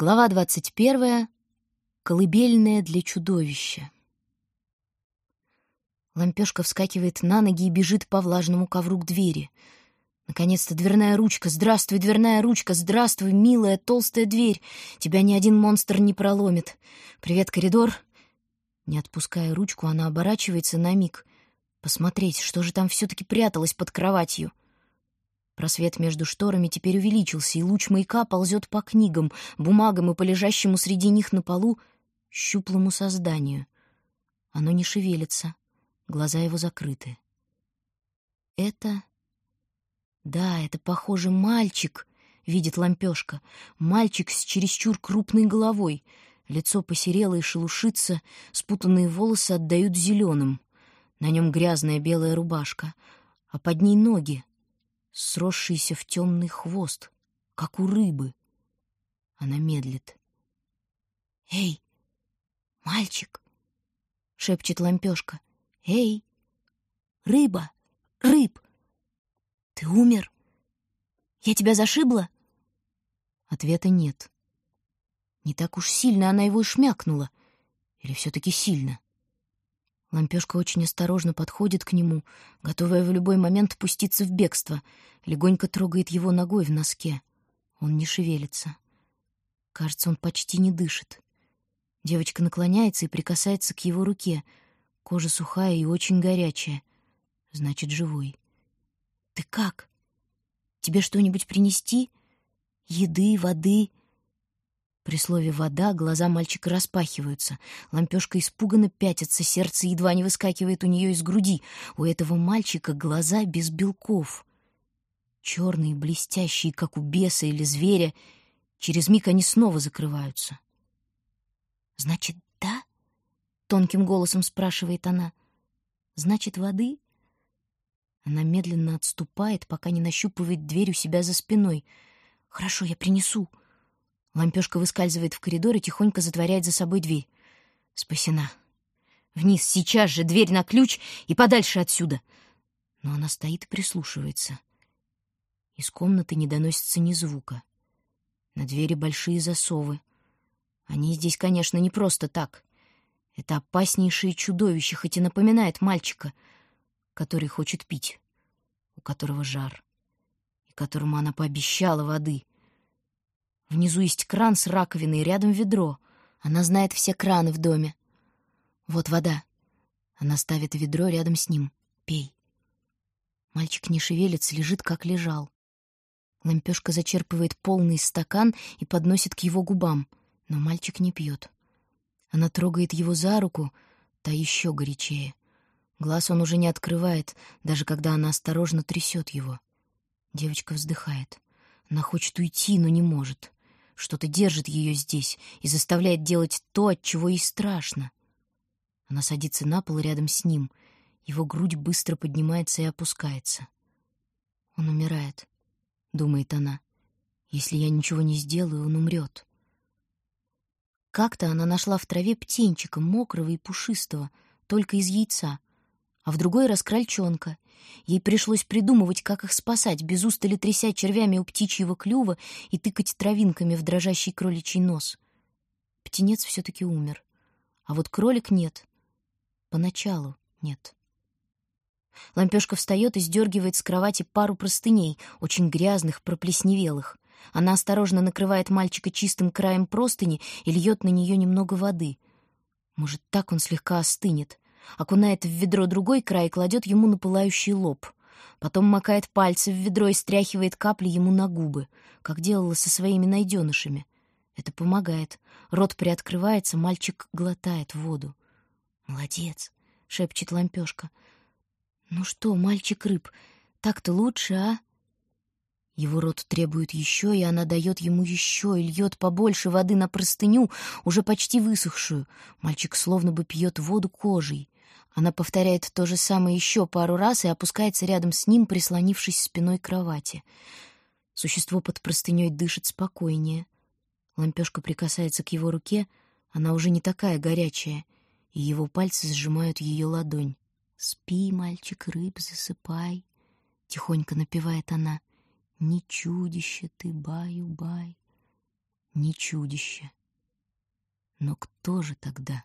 Глава двадцать первая. Колыбельная для чудовища. Лампёшка вскакивает на ноги и бежит по влажному ковру к двери. Наконец-то дверная ручка. Здравствуй, дверная ручка. Здравствуй, милая толстая дверь. Тебя ни один монстр не проломит. Привет, коридор. Не отпуская ручку, она оборачивается на миг. Посмотреть, что же там все-таки пряталось под кроватью. Просвет между шторами теперь увеличился, и луч маяка ползет по книгам, бумагам и по лежащему среди них на полу щуплому созданию. Оно не шевелится, глаза его закрыты. Это... Да, это, похоже, мальчик, видит лампешка. Мальчик с чересчур крупной головой. Лицо посерело и шелушится, спутанные волосы отдают зеленым. На нем грязная белая рубашка, а под ней ноги, сросшийся в темный хвост, как у рыбы. Она медлит. «Эй, мальчик!» — шепчет лампешка. «Эй, рыба, рыб! Ты умер? Я тебя зашибла?» Ответа нет. Не так уж сильно она его и шмякнула. Или все-таки сильно? Лампешка очень осторожно подходит к нему, готовая в любой момент пуститься в бегство, легонько трогает его ногой в носке. Он не шевелится. Кажется, он почти не дышит. Девочка наклоняется и прикасается к его руке. Кожа сухая и очень горячая. Значит, живой. «Ты как? Тебе что-нибудь принести? Еды, воды?» При слове «вода» глаза мальчика распахиваются. Лампешка испуганно пятится, сердце едва не выскакивает у нее из груди. У этого мальчика глаза без белков. Черные, блестящие, как у беса или зверя. Через миг они снова закрываются. «Значит, да?» — тонким голосом спрашивает она. «Значит, воды?» Она медленно отступает, пока не нащупывает дверь у себя за спиной. «Хорошо, я принесу», Лампешка выскальзывает в коридор и тихонько затворяет за собой дверь. Спасена. Вниз, сейчас же, дверь на ключ и подальше отсюда. Но она стоит и прислушивается. Из комнаты не доносится ни звука. На двери большие засовы. Они здесь, конечно, не просто так. Это опаснейшее чудовище, хоть и напоминает мальчика, который хочет пить, у которого жар, и которому она пообещала воды — Внизу есть кран с раковиной, рядом ведро. Она знает все краны в доме. Вот вода. Она ставит ведро рядом с ним. Пей. Мальчик не шевелится, лежит, как лежал. Лампешка зачерпывает полный стакан и подносит к его губам, но мальчик не пьет. Она трогает его за руку, та еще горячее. Глаз он уже не открывает, даже когда она осторожно трясет его. Девочка вздыхает. Она хочет уйти, но не может. Что-то держит ее здесь и заставляет делать то, от чего ей страшно. Она садится на пол рядом с ним. Его грудь быстро поднимается и опускается. «Он умирает», — думает она. «Если я ничего не сделаю, он умрет». Как-то она нашла в траве птенчика, мокрого и пушистого, только из яйца а в другой раз крольчонка. Ей пришлось придумывать, как их спасать, без устали тряся червями у птичьего клюва и тыкать травинками в дрожащий кроличий нос. Птенец все-таки умер. А вот кролик нет. Поначалу нет. Лампешка встает и сдергивает с кровати пару простыней, очень грязных, проплесневелых. Она осторожно накрывает мальчика чистым краем простыни и льет на нее немного воды. Может, так он слегка остынет окунает в ведро другой край и кладет ему на пылающий лоб. Потом макает пальцы в ведро и стряхивает капли ему на губы, как делала со своими найденышами. Это помогает. Рот приоткрывается, мальчик глотает воду. «Молодец!» — шепчет лампешка. «Ну что, мальчик-рыб, так-то лучше, а?» Его рот требует еще, и она дает ему еще и льет побольше воды на простыню, уже почти высохшую. Мальчик словно бы пьет воду кожей. Она повторяет то же самое еще пару раз и опускается рядом с ним, прислонившись спиной к кровати. Существо под простыней дышит спокойнее. Лампешка прикасается к его руке, она уже не такая горячая, и его пальцы сжимают ее ладонь. «Спи, мальчик, рыб, засыпай», — тихонько напевает она. «Не чудище ты, баю-бай». не чудище. Но кто же тогда?